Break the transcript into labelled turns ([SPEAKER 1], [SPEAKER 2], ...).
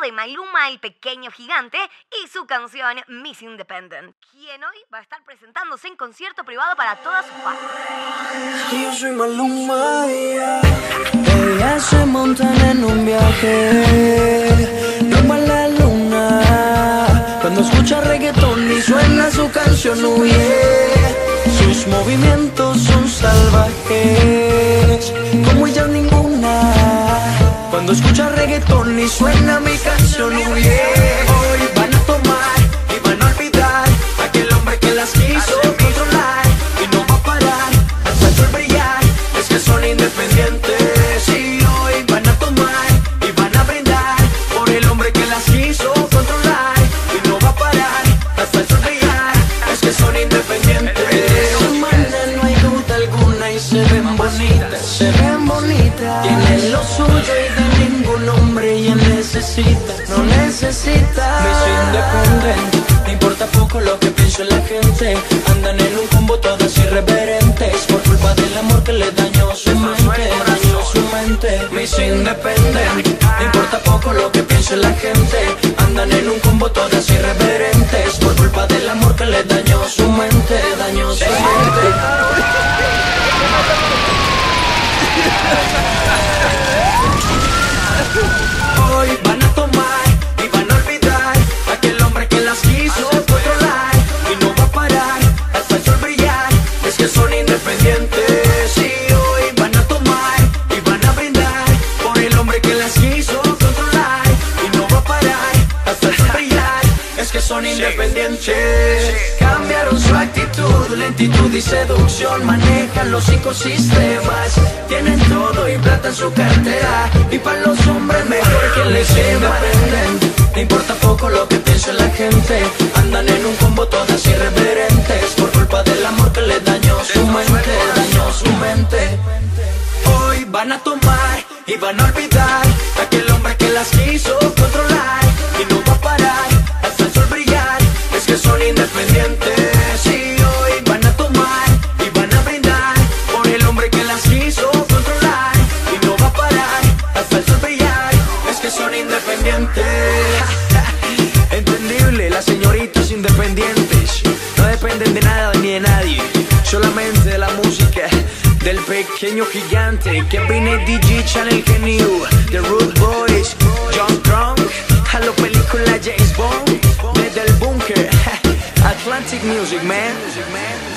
[SPEAKER 1] de Maluma, el pequeño gigante, y su canción Miss Independent, quien hoy va a estar presentándose en concierto privado para toda su fans.
[SPEAKER 2] Yo soy Maluma, ella, se montan en un viaje, rumbo la luna. Cuando escucha reggaetón y suena su canción, huye. Sus movimientos son salvajes, como ella ninguna. Cuando escucha reggaetón y suena mi canción, huye. Hoy van a tomar y van a olvidar aquel hombre que las quiso controlar y no va a parar hasta sol brillar. Es que son independientes y hoy van a tomar y van a brindar por el hombre que las quiso controlar y no va a parar hasta sol brillar. Es que son independientes. Su manera no hay duda alguna y se ven bonitas, se ven bonitas. Tienen lo suyo necesita, no necesita. Me soy independiente, me importa poco lo que pienso en la gente. Andan en un combo todas irreverentes por culpa del amor que le dañó su mente, dañó su mente. Me soy independiente, me importa poco lo que pienso en la gente. Andan en un combo todas irreverentes por culpa del amor que le dañó su mente, dañó su mente. Hoy son independientes. Cambiaron su actitud, lentitud y seducción. Manejan los ecosistemas. Tienen todo y plata en su cartera. Y para los hombres mejor que les independente. No importa poco lo que piense la gente. Van a tomar y van a olvidar aquel hombre que las quiso pequeño gigante que viene DJ Channel Genio, The Root Boys, John Strong, a la película James Bond, desde el búnker, Atlantic Music Man.